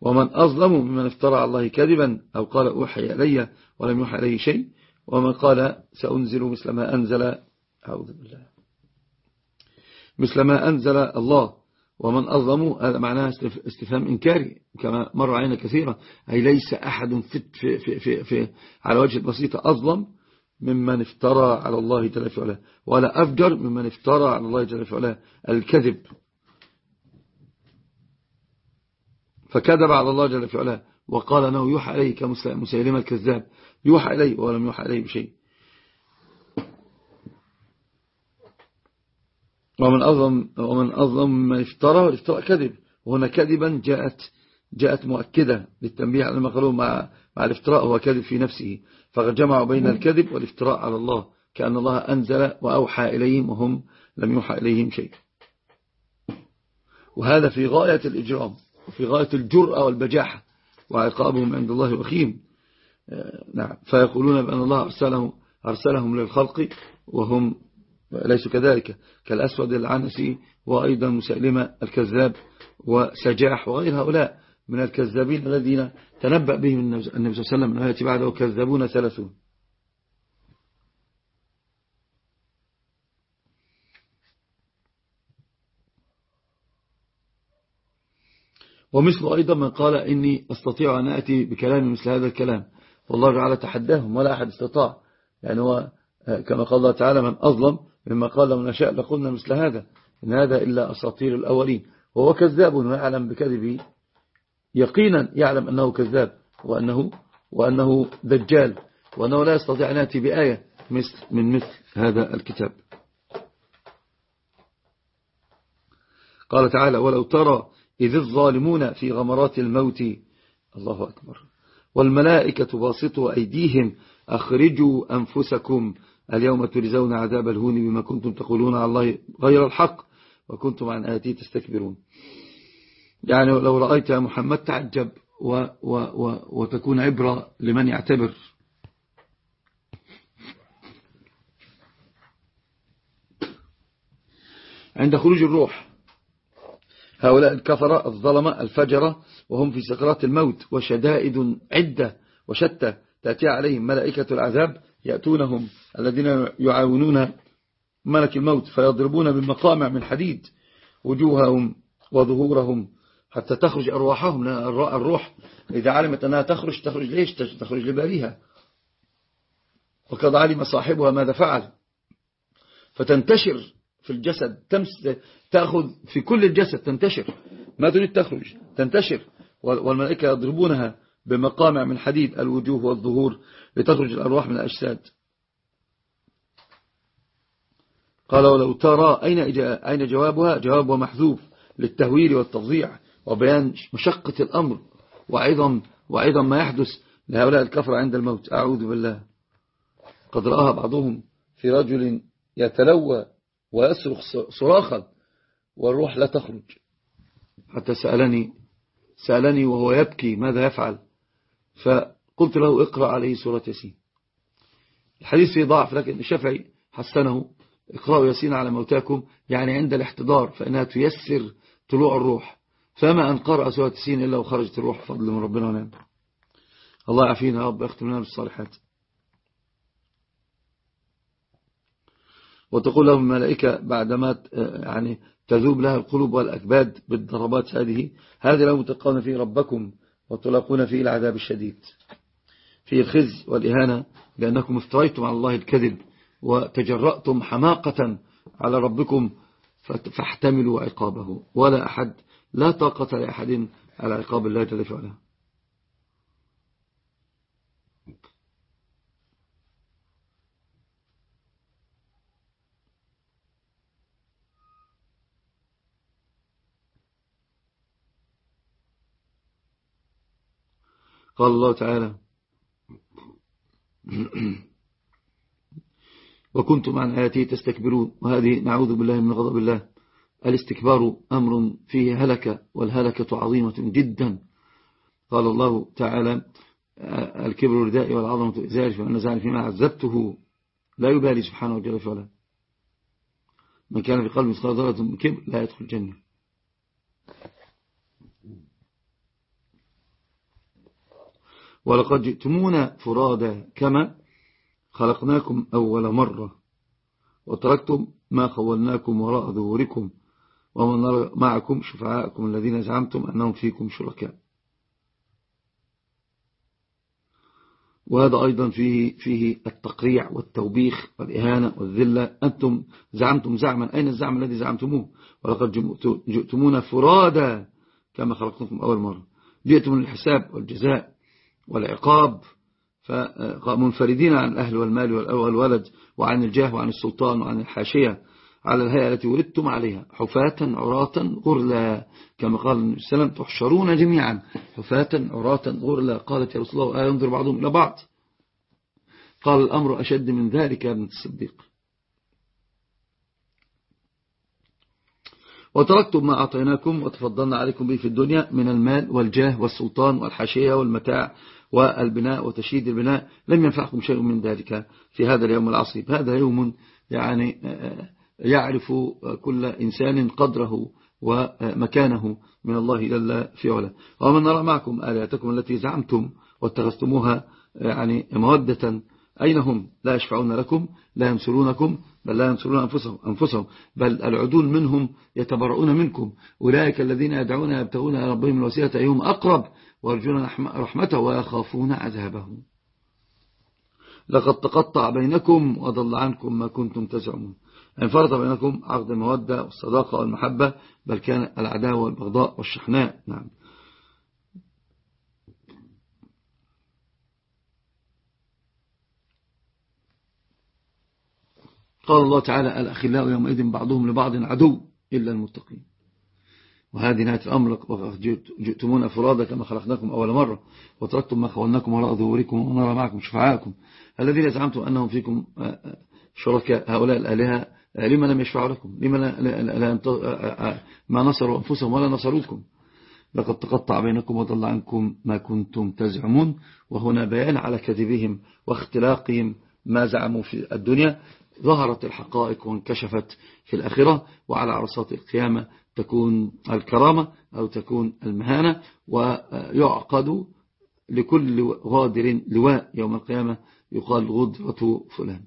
ومن أظلم ممن افترى على الله كذبا أو قال أوحي إلي ولم يوحى إليه شيء ومن قال سأنزل مثل ما أنزل أعوذ بالله. مثل ما أنزل الله ومن أظلم هذا معناه استفهام إنكاري كما مر علينا كثيرا. أي ليس أحد في, في, في, في, في على وجه البسيطة أظلم ممن افترى على الله جل وعلا ولا أفجر ممن افترى على الله جل وعلا الكذب. فكذب على الله جل وعلا وقال أنه يوحى إليه كمسيلمة الكذاب. يوحى إليه ولم يوحى إليه بشيء. ومن أظلم, ومن أظلم من افترى والافتراء كذب. وهنا كذبا جاءت جاءت مؤكدة للتنبيه على ما قالوا مع, مع الافتراء. هو كذب في نفسه. فجمعوا بين الكذب والافتراء على الله. كأن الله أنزل وأوحى إليهم وهم لم يوحى إليهم شيء. وهذا في غاية الإجرام. وفي غاية الجرأة والبجاحة وعقابهم عند الله وخيم. آه، نعم. فيقولون بأن الله أرسلهم, أرسلهم للخلق وهم ليسوا كذلك. كالأسود العنسي وأيضا مسلمة الكذاب وسجاح وغير هؤلاء من الكذابين الذين تنبأ بهم النبي صلى الله عليه وسلم أنه يأتي بعده كذابون ثلاثون. ومثل أيضا من قال إني أستطيع أن أتي بكلام مثل هذا الكلام. والله تعالى تحداهم ولا أحد استطاع. يعني هو كما قال الله تعالى من أظلم مما قال لو نشاء لقلنا مثل هذا. إن هذا إلا أساطير الأولين. وهو كذاب ويعلم بكذبه. يقينا يعلم أنه كذاب وأنه, وأنه دجال وأنه لا يستطيع أن يأتي بآية مثل من مثل هذا الكتاب. قال تعالى ولو ترى إذ الظالمون في غمرات الموت. الله أكبر. والملائكة باسطوا أيديهم. أخرجوا أنفسكم. اليوم تجزون عذاب الهون بما كنتم تقولون على الله غير الحق وكنتم عن آتي تستكبرون. يعني لو رأيت محمد تعجب و و و وتكون عبرة لمن يعتبر. عند خروج الروح. هؤلاء الكفرة الظلمة الفجرة وهم في سكرات الموت وشدائد عدة وشتى تأتي عليهم ملائكة العذاب يأتونهم الذين يعاونون ملك الموت فيضربون بالمقامع من حديد وجوههم وظهورهم حتى تخرج أرواحهم الروح إذا علمت أنها تخرج تخرج ليش؟ تخرج لباليها وقد علم صاحبها ماذا فعل. فتنتشر في الجسد تمس تأخذ في كل الجسد تنتشر. ما تريد تخرج تنتشر. والملائكة يضربونها بمقامع من حديد الوجوه والظهور لتخرج الأرواح من الأجساد. قال ولو ترى أين, أين جوابها؟ جوابها محذوف للتهويل والتضييع وبيان مشقة الأمر وعظم, وعظم ما يحدث لهؤلاء الكفر عند الموت. أعوذ بالله. قد رآها بعضهم في رجل يتلوى ويصرخ صراخا والروح لا تخرج. حتى سألني سألني وهو يبكي ماذا يفعل؟ فقلت له اقرأ عليه سورة ياسين. الحديث فيه ضعف لكن الشافعي حسنه. اقرأوا ياسين على موتاكم يعني عند الاحتضار فإنها تيسر طلوع الروح. فما أن قرأ سورة ياسين إلا وخرجت الروح فضل من ربنا ونعم. الله يعافينا يا رب يختم لنا بالصالحات. وتقول لهم الملائكة بعدما يعني تذوب لها القلوب والأكباد بالضربات هذه هذا لو تلقون فيه ربكم وتلاقون فيه العذاب الشديد. فيه الخزي والإهانة لأنكم افتريتم على الله الكذب وتجرأتم حماقة على ربكم فاحتملوا عقابه. ولا أحد لا طاقة لأحد على عقاب الله جل وعلا. قال الله تعالى وكنتم عن آياته تستكبرون وهذه نعوذ بالله من غضب الله. الاستكبار أمر فيه هلكة والهلكة عظيمة جدا. قال الله تعالى الكبر ردائي والعظمة إزاري فمن نزعني فيما عذبته لا يبالي سبحانه وجل فعلا من كان في قلب مثقال ذرة من كبر لا يدخل الجنة. ولقد جئتمونا فرادا كما خلقناكم أول مرة وتركتم ما خولناكم وراء ظهوركم ومن معكم شفعاءكم الذين زعمتم أنهم فيكم شركاء. وهذا أيضا فيه, فيه التقريع والتوبيخ والإهانة والذلة. أنتم زعمتم زعما. أين الزعم الذي زعمتموه؟ ولقد جئتمونا فرادا كما خلقتكم أول مرة. جئتم للحساب والجزاء والعقاب فمنفردين عن الأهل والمال والولد وعن الجاه وعن السلطان وعن الحاشية على الهيئة التي ولدتم عليها حفاة عراة غرلا. كما قال النبي صلى الله عليه وسلم تحشرون جميعا. حفاة عراة غرلا. قالت يا رسول الله آه ينظر بعضهم إلى بعض. قال الأمر أشد من ذلك يا ابن الصديق. وتركتم ما أعطيناكم وتفضلنا عليكم به في الدنيا من المال والجاه والسلطان والحاشية والمتاع والبناء وتشييد البناء. لم ينفعكم شيء من ذلك في هذا اليوم العصيب. هذا يوم يعني يعرف كل إنسان قدره ومكانه من الله جل في علا ومن نرى معكم آلهتكم التي زعمتم واتخذتموها يعني مودة. أين هم؟ لا يشفعون لكم لا ينصرونكم بل لا ينصرون أنفسهم, أنفسهم. بل العدول منهم يتبرؤون منكم. أولئك الذين يدعون يبتغون إلى ربهم الوسيلة أيهم أقرب ويرجون رحمته ويخافون عذابه. لقد تقطع بينكم وضل عنكم ما كنتم تزعمون. انفرط بينكم عقد المودة والصداقة والمحبة بل كان العداوة والبغضاء والشحناء. نعم. قال الله تعالى الأخلاء يومئذ بعضهم لبعض عدو إلا المتقين. وهذه نهاية الأمر. جئتمون أفرادا كما خلقناكم أول مرة وتركتم ما خولناكم وراء ظهوركم ونرى معكم شفعاءكم. الذين زعمتم أنهم فيكم آه، آه، شركاء هؤلاء الآلهة آه، لما لم يشفعوا لكم؟ لما ما نصروا أنفسهم ولا نصروكم. لقد تقطع بينكم وضل عنكم ما كنتم تزعمون. وهنا بيان على كذبهم واختلاقهم ما زعموا في الدنيا. ظهرت الحقائق وانكشفت في الآخرة وعلى عرصات القيامة تكون الكرامة أو تكون المهانة ويعقد لكل غادر لواء يوم القيامة يقال غدرة فلان.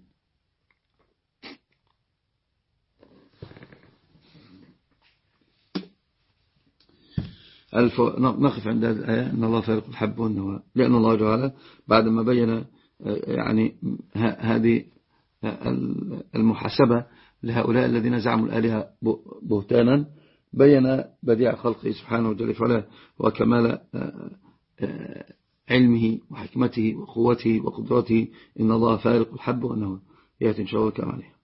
نقف عند هذه الآية أن الله فارق الحب والنواء لأن الله تعالى بعد ما بين يعني هذه المحاسبة لهؤلاء الذين زعموا الآلهة بهتانا بين بديع خلقه سبحانه فعلا وكمال آه، آه، علمه وحكمته وقوته وقدرته إن الله فارق الحب وأنه يأتي إن شاء الله كماله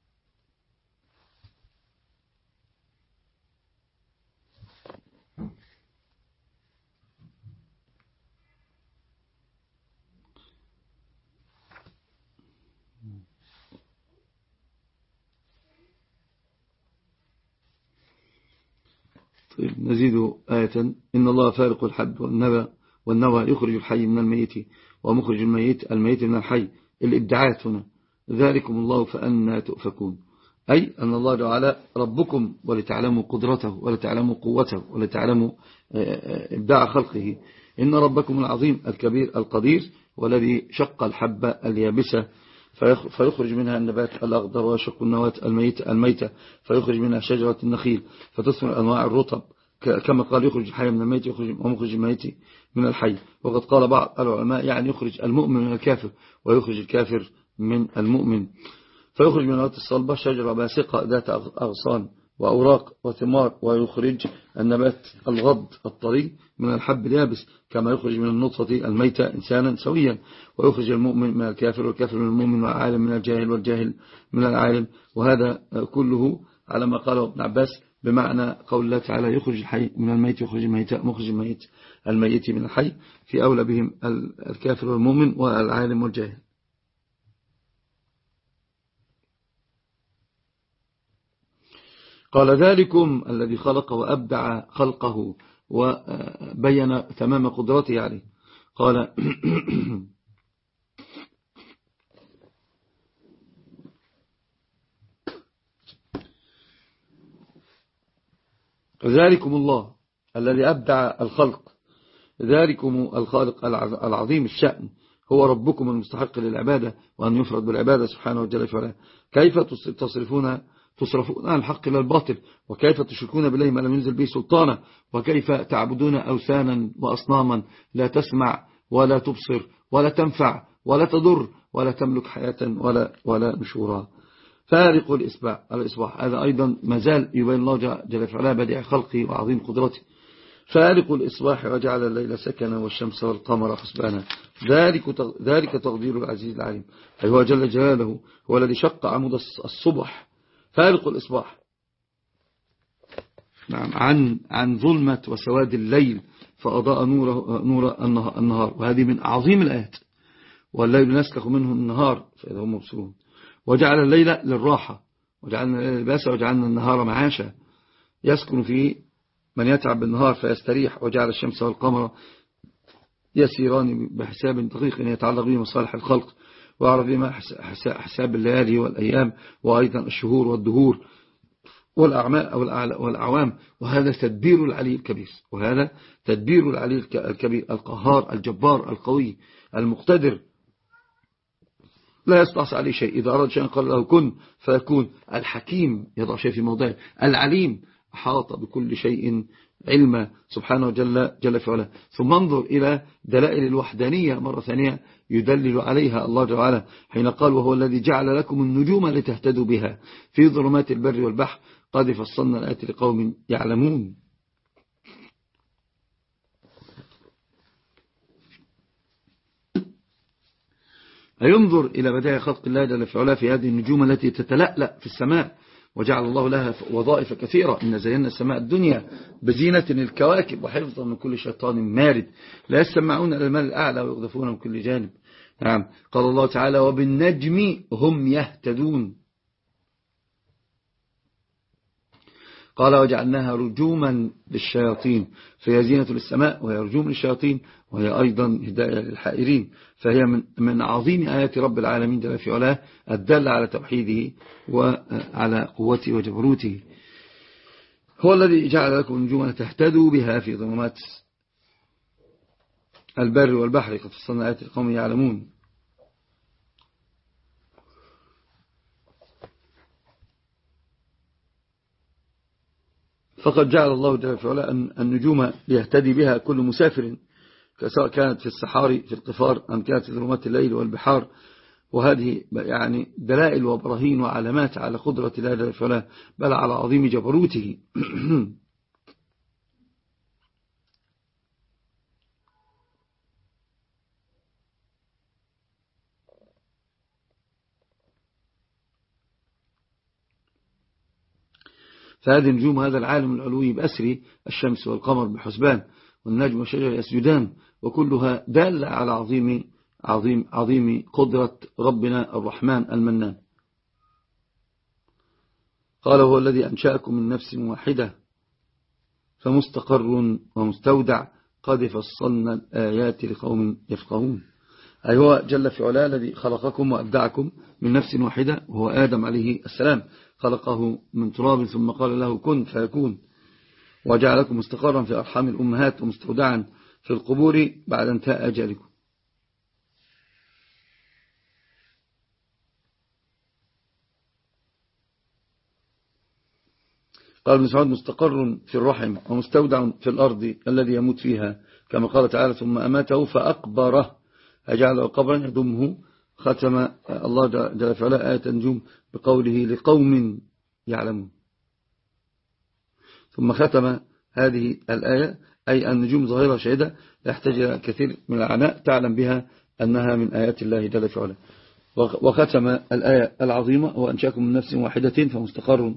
نزيد آية إن الله فارق الحب والنوى والنوى يخرج الحي من الميت ومخرج الميت الميت من الحي. الإبداعات هنا. ذلكم الله فأنا تؤفكون. أي أن الله جعل ربكم ولتعلموا قدرته ولتعلموا قوته ولتعلموا آه، آه، إبداع خلقه. إن ربكم العظيم الكبير القدير والذي شق الحبة اليابسة فيخرج منها النبات الأخضر ويشق النواة الميتة, الميتة فيخرج منها شجرة النخيل فتثمر أنواع الرطب كما قال يخرج الحي من الميت ومخرج الميت من الحي. وقد قال بعض العلماء يعني يخرج المؤمن من الكافر ويخرج الكافر من المؤمن. فيخرج من النواة الصلبة شجرة باسقة ذات أغصان. وأوراق وثمار ويخرج النبات الغض الطري من الحب اليابس كما يخرج من النطفة الميتة إنسانا سويا. ويخرج المؤمن من الكافر والكافر من المؤمن والعالم من الجاهل والجاهل من العالم. وهذا كله على ما قاله ابن عباس بمعنى قول الله تعالى يخرج الحي من الميت يخرج الميت مخرج الميت الميت من الحي في أولى بهم الكافر والمؤمن والعالم والجاهل. قال ذلكم الذي خلق وأبدع خلقه وبين تمام قدرته عليه. قال ذلكم الله الذي أبدع الخلق. ذلكم الخالق العظيم الشأن. هو ربكم المستحق للعبادة وأن يفرد بالعبادة سبحانه فعلا كيف تصرفون تصرفون عن الحق إلى الباطل وكيف تشركون بالله ما لم ينزل به سلطانا وكيف تعبدون أوثانا وأصناما لا تسمع ولا تبصر ولا تنفع ولا تضر ولا تملك حياة ولا, ولا نشورا. فارق الإصباح, الإصباح هذا أيضا مازال يبين الله جل وعلا بديع خلقه وعظيم قدرته. فارق الإصباح وجعل الليل سكنا والشمس والقمر حسبانا. ذلك ذلك تقدير العزيز العليم. أي هو جل جلاله هو الذي شق عمود الصبح. فارق الإصباح. نعم عن عن ظلمة وسواد الليل فأضاء نور, نور النهار. وهذه من أعظم الآيات. والليل نسلخ منه النهار فإذا هم مبصرون. وجعل الليل للراحة. وجعلنا الليل لباسا وجعلنا النهار معاشا. يسكن فيه من يتعب بالنهار فيستريح. وجعل الشمس والقمر يسيران بحساب دقيق يتعلق به مصالح الخلق. ويعرف بما حساب الليالي والأيام وأيضا الشهور والدهور والأعوام. وهذا تدبير العلي الكبير. وهذا تدبير العلي الكبير. القهار الجبار القوي المقتدر. لا يستعصى عليه شيء. إذا أراد شيئا قال له كن فيكون. الحكيم يضع شيء في موضعه. العليم حاط بكل شيء علما. سبحانه جل, جل في علاه. ثم انظر إلى دلائل الوحدانية مرة ثانية. يدلل عليها الله وعلا حين قال وهو الذي جعل لكم النجوم لتهتدوا بها في ظلمات البر والبحر قد فصلنا الآيات لقوم يعلمون. ينظر إلى بداية خلق الله جل في في هذه النجوم التي تتلألأ في السماء وجعل الله لها وظائف كثيرة. إن زينا السماء الدنيا بزينة الكواكب وحفظا من كل شيطان مارد. لا يسمعون إلى المال الأعلى ويغذفون من كل جانب. نعم. قال الله تعالى وبالنجم هم يهتدون. قال وجعلناها رجوما للشياطين فهي زينة للسماء وهي رجوم للشياطين وهي أيضا هداية للحائرين فهي من, من عظيم آيات رب العالمين جل في علاه الدالة على توحيده وعلى قوته وجبروته. هو الذي جعل لكم النجوم تهتدوا بها في ظلمات البر والبحر قد فصلنا آيات القوم يعلمون. فقد جعل الله جل وعلا النجوم ليهتدي بها كل مسافر سواء كانت في الصحاري في القفار أم كانت في ظلمات الليل والبحار. وهذه يعني دلائل وبراهين وعلامات على قدرة الله جل وعلا بل على عظيم جبروته. فهذه النجوم هذا العالم العلوي بأسري الشمس والقمر بحسبان والنجم والشجر يسجدان وكلها دالة على عظيم عظيم عظيم قدرة ربنا الرحمن المنان. قال هو الذي أنشأكم من نفس واحدة فمستقر ومستودع قد فصلنا الآيات لقوم يفقهون. أي هو جل في علاه الذي خلقكم وأبدعكم من نفس واحدة وهو آدم عليه السلام. خلقه من تراب ثم قال له كن فيكون. وجعلكم مستقرا في أرحام الأمهات ومستودعا في القبور بعد انتهاء أجلكم. قال ابن سعود مستقر في الرحم ومستودع في الأرض الذي يموت فيها كما قال تعالى ثم أماته فأقبره. أجعله قبرا يدمه ختم الله جل في علاء آية النجوم بقوله لقوم يعلمون. ثم ختم هذه الآية أي النجوم ظاهرة شهيدة يحتاج إلى كثير من العناء تعلم بها أنها من آيات الله جل في علاء وختم الآية العظيمة وأنشأكم من نفس واحدة فمستقر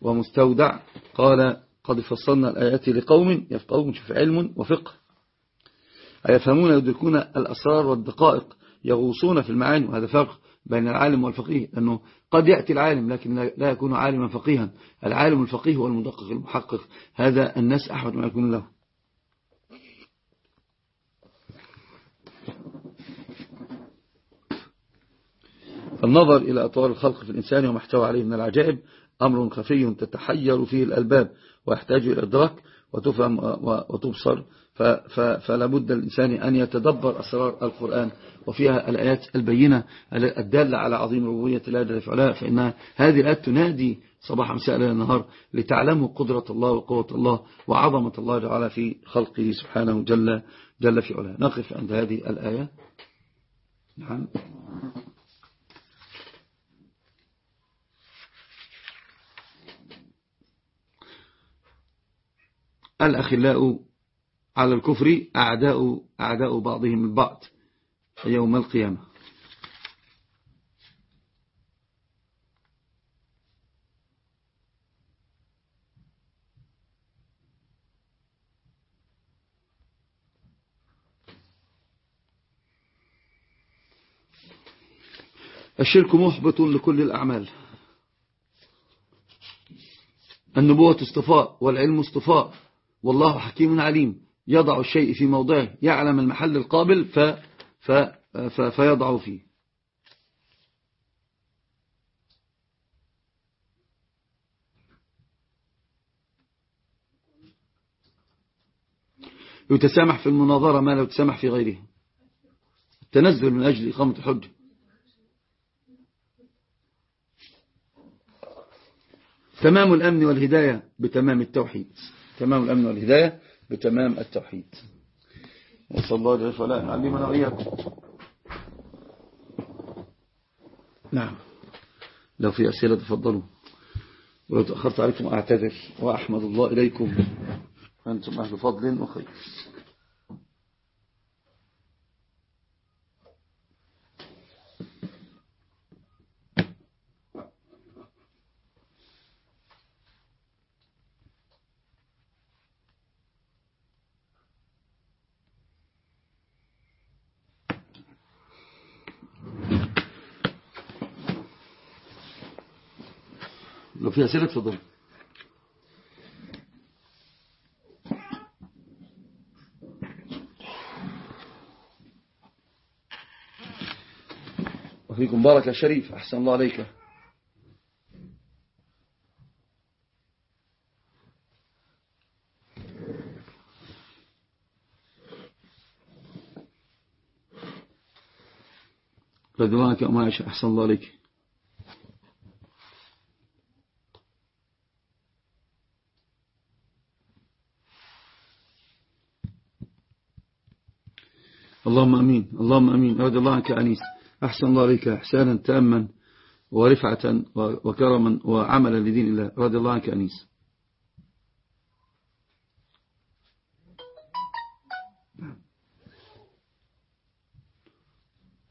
ومستودع. قال قد فصلنا الآيات لقوم يفقهون في علم وفقه. يفهمون يدركون الأسرار والدقائق يغوصون في المعاني؟ وهذا فرق بين العالم والفقيه أنه قد يأتي العالم لكن لا يكون عالما فقيها. العالم الفقيه هو المدقق المحقق. هذا الناس أحوج ما يكون له. النظر إلى أطوار الخلق في الإنسان وما احتوى عليه من العجائب أمر خفي تتحير فيه الألباب ويحتاج إلى إدراك وتفهم وتبصر فلا بد الإنسان أن يتدبر أسرار القرآن وفيها الآيات البينة الدالة على عظيم ربوية الله جل في فإن هذه الآيات تنادي صباح مساء ليل النهار لتعلموا قدرة الله وقوة الله وعظمة الله تعالى في خلقه سبحانه جل, جل في علاه. نقف عند هذه الآية. نعم. الأخلاء على الكفر أعداء, أعداء بعضهم البعض يوم القيامة. الشرك محبط لكل الأعمال. النبوة اصطفاء والعلم اصطفاء والله حكيم عليم. يضع الشيء في موضعه يعلم المحل القابل ف ف ف فيضع فيه. يتسامح في المناظرة ما لا يتسامح في غيرها. التنزل من أجل إقامة الحجة تمام الأمن والهداية بتمام التوحيد. تمام الأمن والهداية بتمام التوحيد. وصلى الله عليه وسلم. علمنا وإياكم نعم. لو في أسئلة تفضلوا. ولو تأخرت عليكم أعتذر. وأحمد الله إليكم. أنتم أهل فضل وخير لو في أسئلة؟ تفضل وفيكم بارك يا شريف أحسن الله عليك. رضوانك يا أم عائشة أحسن الله عليك اللهم أمين اللهم أمين. رضي الله عنك أنيس. أحسن الله عليك إحسانا تاما ورفعة وكرما وعملا لدين الله. رضي الله عنك أنيس.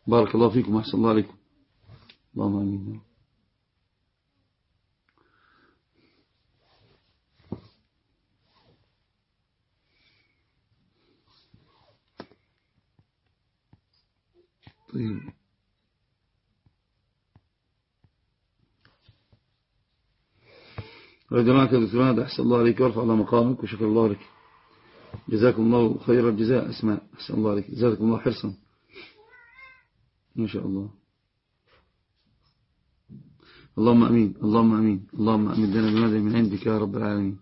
بارك الله فيكم. أحسن الله عليكم. اللهم أمين. طيب. وجماعة دكتور هذا أحسن الله عليك وارفع الله مقامك وشكر الله لك. جزاكم الله خير الجزاء أسماء. أحسن الله عليك. جزاكم الله حرصا. ما شاء الله. اللهم أمين. اللهم أمين. اللهم أمين. لنا بماذا؟ من عندك يا رب العالمين.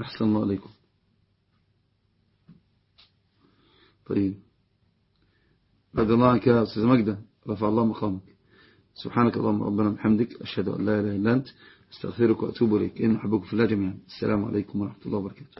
أحسن الله عليكم. طيب. بعد الله عنك يا أستاذ مجدة. رفع الله مقامك. سبحانك اللهم ربنا بحمدك. أشهد أن لا إله إلا أنت. أستغفرك وأتوب إليك. إن أحبكم في الله جميعا. السلام عليكم ورحمة الله وبركاته.